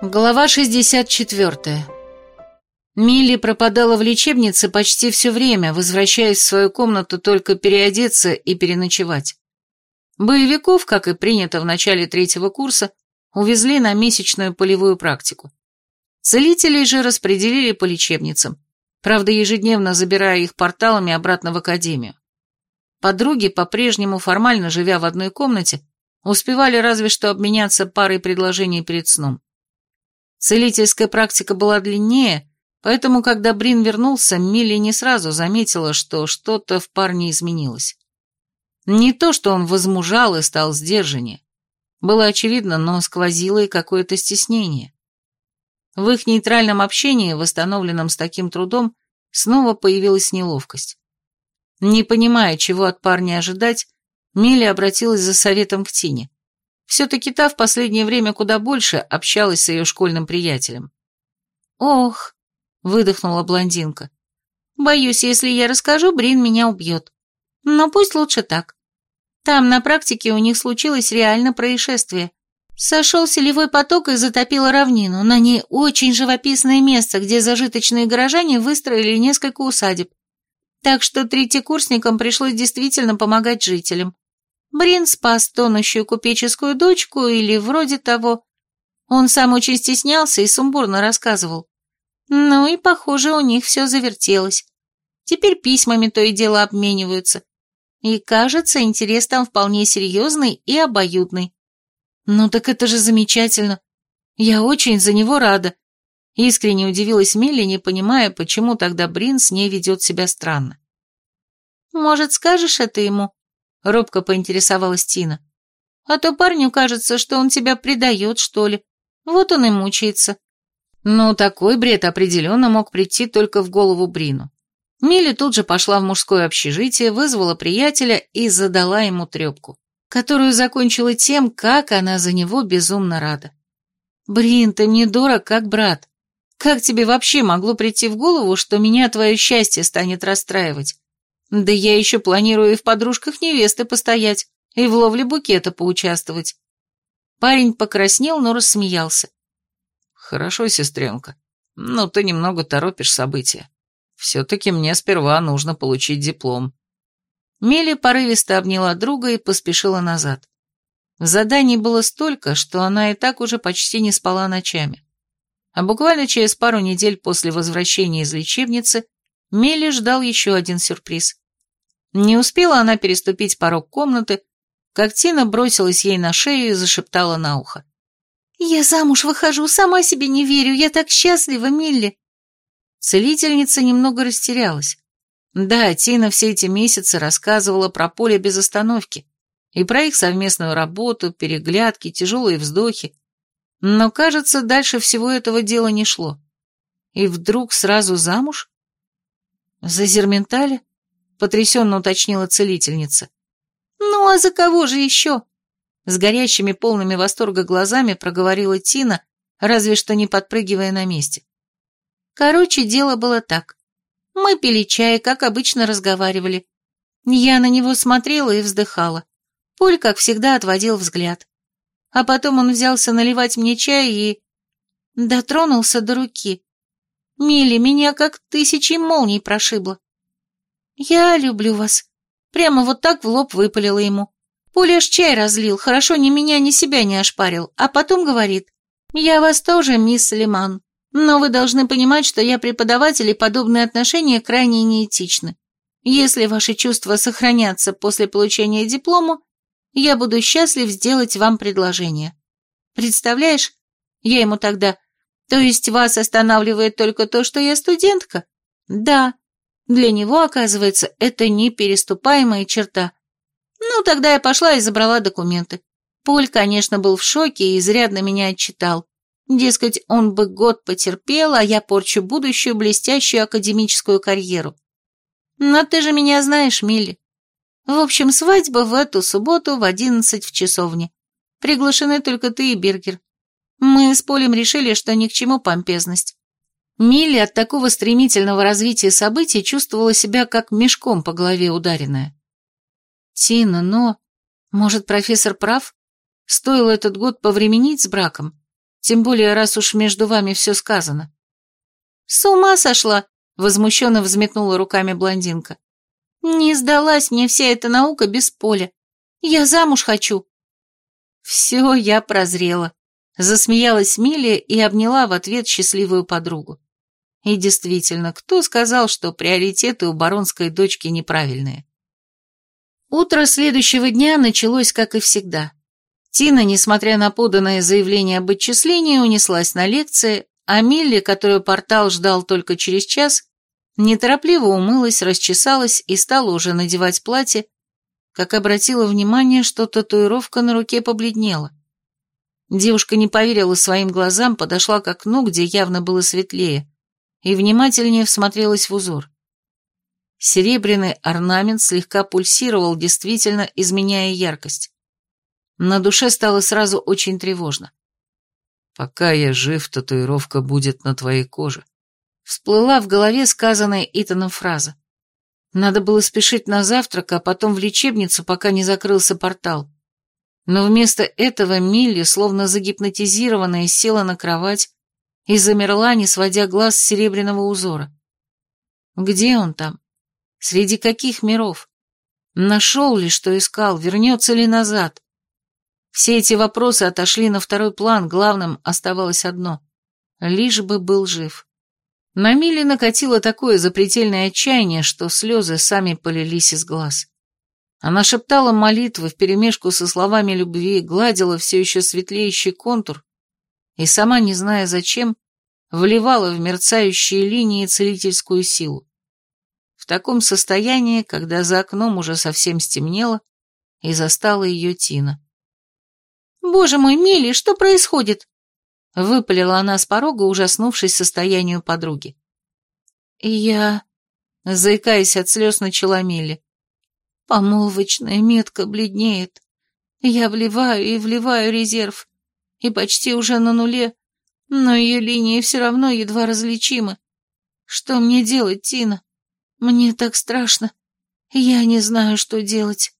Глава 64. Милли пропадала в лечебнице почти все время, возвращаясь в свою комнату только переодеться и переночевать. Боевиков, как и принято в начале третьего курса, увезли на месячную полевую практику. Целителей же распределили по лечебницам, правда, ежедневно забирая их порталами обратно в академию. Подруги, по-прежнему формально живя в одной комнате, успевали разве что обменяться парой предложений перед сном. Целительская практика была длиннее, поэтому, когда Брин вернулся, Милли не сразу заметила, что что-то в парне изменилось. Не то, что он возмужал и стал сдержаннее. Было очевидно, но сквозило и какое-то стеснение. В их нейтральном общении, восстановленном с таким трудом, снова появилась неловкость. Не понимая, чего от парня ожидать, Милли обратилась за советом к Тине. Все-таки та в последнее время куда больше общалась с ее школьным приятелем. «Ох», — выдохнула блондинка, — «боюсь, если я расскажу, Брин меня убьет. Но пусть лучше так. Там на практике у них случилось реально происшествие. Сошел селевой поток и затопило равнину. На ней очень живописное место, где зажиточные горожане выстроили несколько усадеб. Так что третьекурсникам пришлось действительно помогать жителям. Брин спас тонущую купеческую дочку или вроде того. Он сам очень стеснялся и сумбурно рассказывал. Ну и, похоже, у них все завертелось. Теперь письмами то и дело обмениваются. И, кажется, интерес там вполне серьезный и обоюдный. Ну так это же замечательно. Я очень за него рада. Искренне удивилась Милли, не понимая, почему тогда Брин с ней ведет себя странно. «Может, скажешь это ему?» — робко поинтересовалась Тина. «А то парню кажется, что он тебя предает, что ли. Вот он и мучается». Но такой бред определенно мог прийти только в голову Брину. Милли тут же пошла в мужское общежитие, вызвала приятеля и задала ему трепку, которую закончила тем, как она за него безумно рада. «Брин, ты мне дорог, как брат. Как тебе вообще могло прийти в голову, что меня твое счастье станет расстраивать? Да я еще планирую и в подружках невесты постоять, и в ловле букета поучаствовать. Парень покраснел, но рассмеялся. Хорошо, сестренка, но ты немного торопишь события. Все-таки мне сперва нужно получить диплом. Милли порывисто обняла друга и поспешила назад. Заданий было столько, что она и так уже почти не спала ночами. А буквально через пару недель после возвращения из лечебницы Милли ждал еще один сюрприз. Не успела она переступить порог комнаты, как Тина бросилась ей на шею и зашептала на ухо. «Я замуж выхожу, сама себе не верю, я так счастлива, Милли!» Целительница немного растерялась. Да, Тина все эти месяцы рассказывала про поле без остановки и про их совместную работу, переглядки, тяжелые вздохи. Но, кажется, дальше всего этого дела не шло. И вдруг сразу замуж? За Зерменталя? Потрясенно уточнила целительница. «Ну, а за кого же еще?» С горящими полными восторга глазами проговорила Тина, разве что не подпрыгивая на месте. Короче, дело было так. Мы пили чай, как обычно разговаривали. Я на него смотрела и вздыхала. Поль, как всегда, отводил взгляд. А потом он взялся наливать мне чай и... Дотронулся до руки. Милли, меня как тысячи молний прошибло. «Я люблю вас». Прямо вот так в лоб выпалила ему. Поля чай разлил, хорошо ни меня, ни себя не ошпарил, а потом говорит. «Я вас тоже, мисс Лиман, но вы должны понимать, что я преподаватель, и подобные отношения крайне неэтичны. Если ваши чувства сохранятся после получения диплома, я буду счастлив сделать вам предложение. Представляешь? Я ему тогда... То есть вас останавливает только то, что я студентка? Да. Для него, оказывается, это непереступаемая черта. Ну, тогда я пошла и забрала документы. Поль, конечно, был в шоке и изрядно меня отчитал. Дескать, он бы год потерпел, а я порчу будущую блестящую академическую карьеру. Но ты же меня знаешь, Милли. В общем, свадьба в эту субботу в одиннадцать в часовне. Приглашены только ты и Бергер. Мы с Полем решили, что ни к чему помпезность. Милли от такого стремительного развития событий чувствовала себя как мешком по голове ударенная. Тина, но... Может, профессор прав? Стоило этот год повременить с браком? Тем более, раз уж между вами все сказано. С ума сошла, возмущенно взметнула руками блондинка. Не сдалась мне вся эта наука без поля. Я замуж хочу. Все, я прозрела. Засмеялась Милия и обняла в ответ счастливую подругу. И действительно, кто сказал, что приоритеты у баронской дочки неправильные? Утро следующего дня началось, как и всегда. Тина, несмотря на поданное заявление об отчислении, унеслась на лекции, а Милли, которую портал ждал только через час, неторопливо умылась, расчесалась и стала уже надевать платье, как обратила внимание, что татуировка на руке побледнела. Девушка не поверила своим глазам, подошла к окну, где явно было светлее, и внимательнее всмотрелась в узор. Серебряный орнамент слегка пульсировал, действительно изменяя яркость. На душе стало сразу очень тревожно. «Пока я жив, татуировка будет на твоей коже», Всплыла в голове сказанная Итаном фраза. Надо было спешить на завтрак, а потом в лечебницу, пока не закрылся портал. Но вместо этого Милли, словно загипнотизированная, села на кровать и замерла, не сводя глаз с серебряного узора. Где он там? Среди каких миров? Нашел ли, что искал, вернется ли назад? Все эти вопросы отошли на второй план, главным оставалось одно — лишь бы был жив. На Миле накатило такое запредельное отчаяние, что слезы сами полились из глаз. Она шептала молитвы вперемешку со словами любви, гладила все еще светлеющий контур и, сама не зная зачем, вливала в мерцающие линии целительскую силу. В таком состоянии, когда за окном уже совсем стемнело, и застала ее Тина. «Боже мой, Милли, что происходит?» Выпалила она с порога, ужаснувшись состоянию подруги. «Я...» Заикаясь от слез, начала Милли. «Помолвочная метка бледнеет. Я вливаю и вливаю резерв. И почти уже на нуле, но ее линии все равно едва различимы. Что мне делать, Тина? Мне так страшно. Я не знаю, что делать».